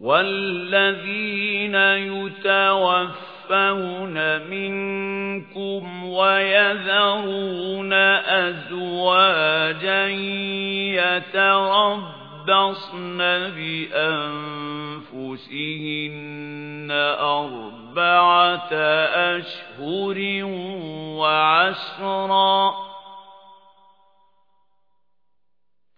وَالَّذِينَ يُتَوَفَّوْنَ مِنكُمْ وَيَذَرُونَ أَزْوَاجًا يَتَرَبَّصْنَ بِأَنفُسِهِنَّ أَرْبَعَةَ أَشْهُرٍ وَعَشْرًا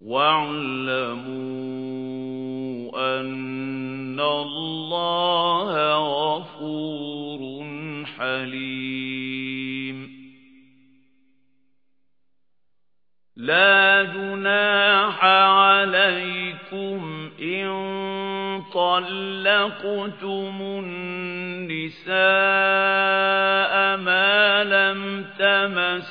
وَاعْلَمُوا أَنَّ اللَّهَ غَفُورٌ حَلِيمٌ. لَا جُنَاحَ عَلَيْكُمْ إِن طَلَّقْتُمُ النِّسَاءَ مَا لَمْ تَمَسُّوهُنَّ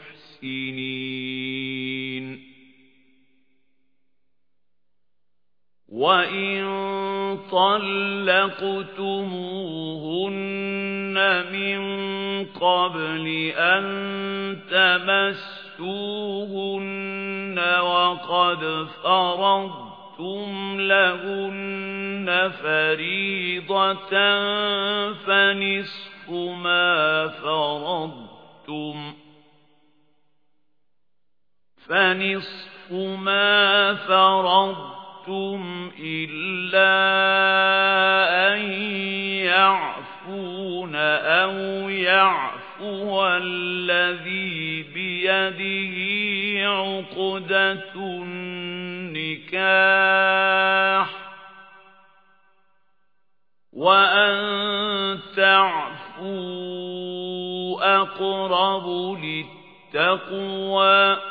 وَإِن طَلَّقْتُمُوهُنَّ مِن قَبْلِ أَن تَمَسُّوهُنَّ وَقَدْ فَرَضْتُمْ لَهُنَّ فَرِيضَةً فَنِصْفُ مَا فَرَضْتُمْ فَنِصْفُ مَا فَرَضْتُمْ إِلَّا أَن يَعْفُونَ أَوْ يَعْفُوَ الَّذِي بِيَدِهِ عُقْدَةُ النِّكَاحِ وَأَن تَعْفُوا أَقْرَبُ لِلتَّقْوَى